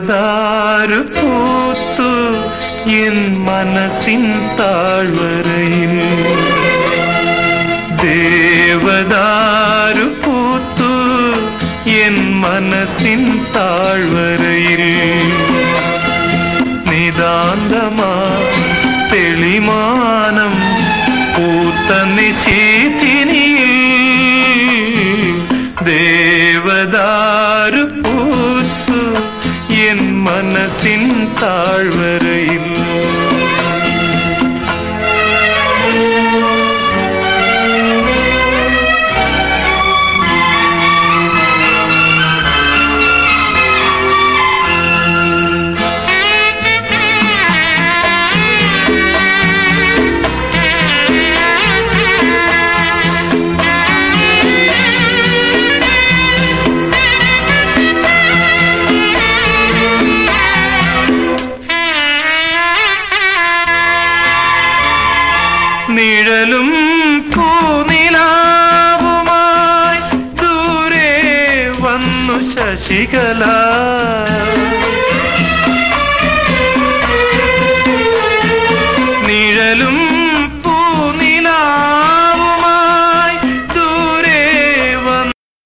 ಹೊಸದಾರು ಕೂತು என் மனசின் தாழ்வரையில். தேவதாரு பூத்து என் மனசின் தாழ்வரையில். நிதாந்தமா தெளிமானம் பூத்த நிசீத்தினியில். தேவதாரு பூ എൻ മനസ്സിൻ താഴ്വരയിൽ നിഴലും പൂനിലാവുമായി ദൂരെ വന്നു ശശികല.